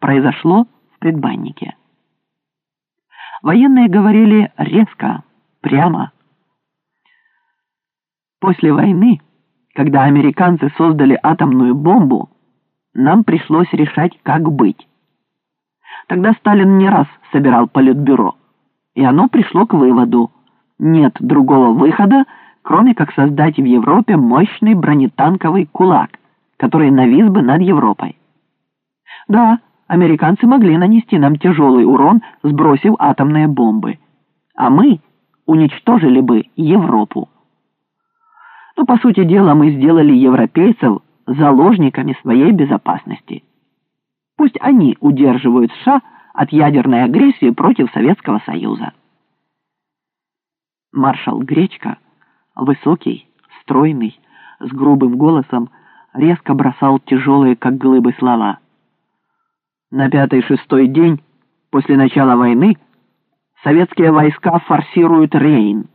произошло в предбаннике. Военные говорили резко, прямо. После войны, когда американцы создали атомную бомбу, нам пришлось решать, как быть. Тогда Сталин не раз собирал политбюро, и оно пришло к выводу, нет другого выхода, кроме как создать в Европе мощный бронетанковый кулак, который навис бы над Европой. Да, американцы могли нанести нам тяжелый урон, сбросив атомные бомбы, а мы уничтожили бы Европу. Но, по сути дела, мы сделали европейцев заложниками своей безопасности. Пусть они удерживают США от ядерной агрессии против Советского Союза. Маршал Гречка, высокий, стройный, с грубым голосом, резко бросал тяжелые, как глыбы, слова. На пятый-шестой день после начала войны советские войска форсируют Рейн.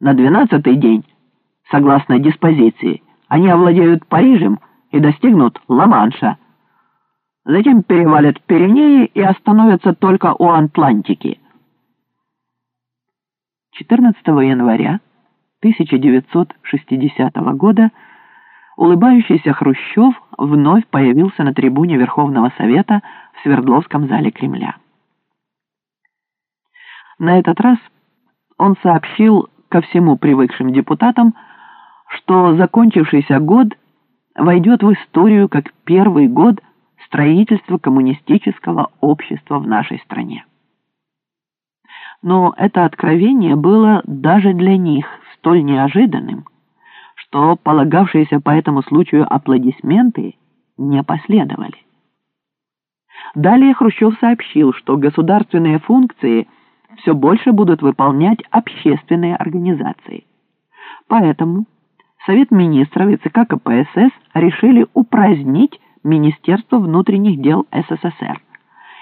На двенадцатый день, согласно диспозиции, они овладеют Парижем и достигнут Ла-Манша. Затем перевалят Пиренеи и остановятся только у Атлантики. 14 января 1960 года улыбающийся Хрущев вновь появился на трибуне Верховного Совета в Свердловском зале Кремля. На этот раз он сообщил ко всему привыкшим депутатам, что закончившийся год войдет в историю как первый год строительства коммунистического общества в нашей стране. Но это откровение было даже для них столь неожиданным, что полагавшиеся по этому случаю аплодисменты не последовали. Далее Хрущев сообщил, что государственные функции все больше будут выполнять общественные организации. Поэтому Совет министров и ЦК КПСС решили упразднить Министерство внутренних дел СССР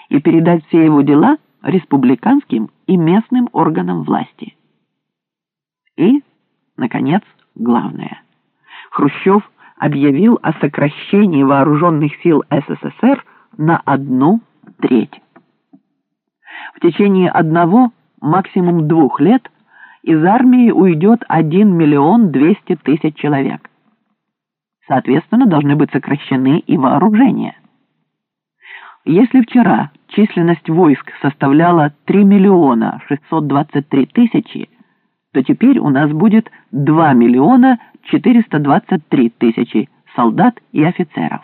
и передать все его дела республиканским и местным органам власти. И, наконец, главное. Хрущев объявил о сокращении вооруженных сил СССР на одну треть. В течение одного, максимум двух лет из армии уйдет 1 миллион 200 тысяч человек. Соответственно, должны быть сокращены и вооружения. Если вчера численность войск составляла 3 миллиона 623 тысячи, то теперь у нас будет 2 миллиона 423 тысячи солдат и офицеров.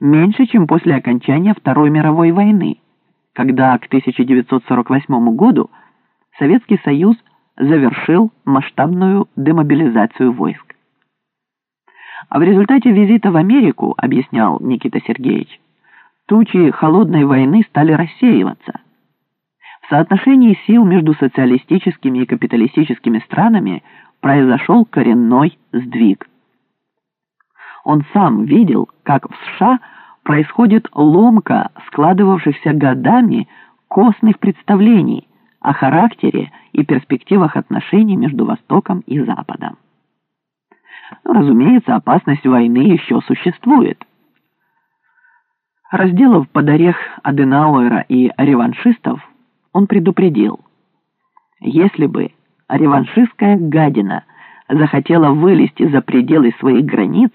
Меньше, чем после окончания Второй мировой войны, когда к 1948 году Советский Союз завершил масштабную демобилизацию войск. А в результате визита в Америку, объяснял Никита Сергеевич, тучи холодной войны стали рассеиваться. Соотношении сил между социалистическими и капиталистическими странами произошел коренной сдвиг. Он сам видел, как в США происходит ломка складывавшихся годами костных представлений о характере и перспективах отношений между Востоком и Западом. Разумеется, опасность войны еще существует. Разделав под орех Аденауэра и реваншистов, он предупредил, если бы реваншистская гадина захотела вылезти за пределы своих границ,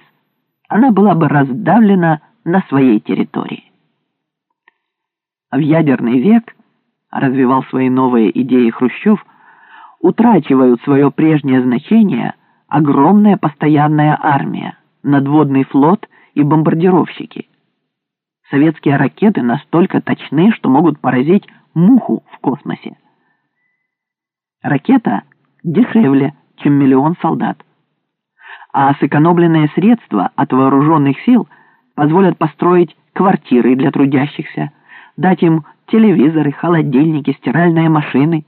она была бы раздавлена на своей территории. В ядерный век, развивал свои новые идеи Хрущев, утрачивают свое прежнее значение огромная постоянная армия, надводный флот и бомбардировщики – Советские ракеты настолько точны, что могут поразить муху в космосе. Ракета дешевле, чем миллион солдат. А сэкономленные средства от вооруженных сил позволят построить квартиры для трудящихся, дать им телевизоры, холодильники, стиральные машины.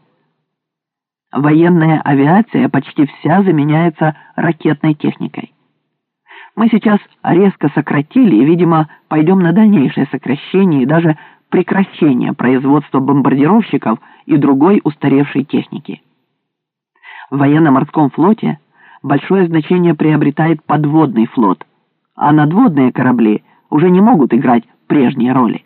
Военная авиация почти вся заменяется ракетной техникой. Мы сейчас резко сократили и, видимо, пойдем на дальнейшее сокращение и даже прекращение производства бомбардировщиков и другой устаревшей техники. В военно-морском флоте большое значение приобретает подводный флот, а надводные корабли уже не могут играть прежние роли.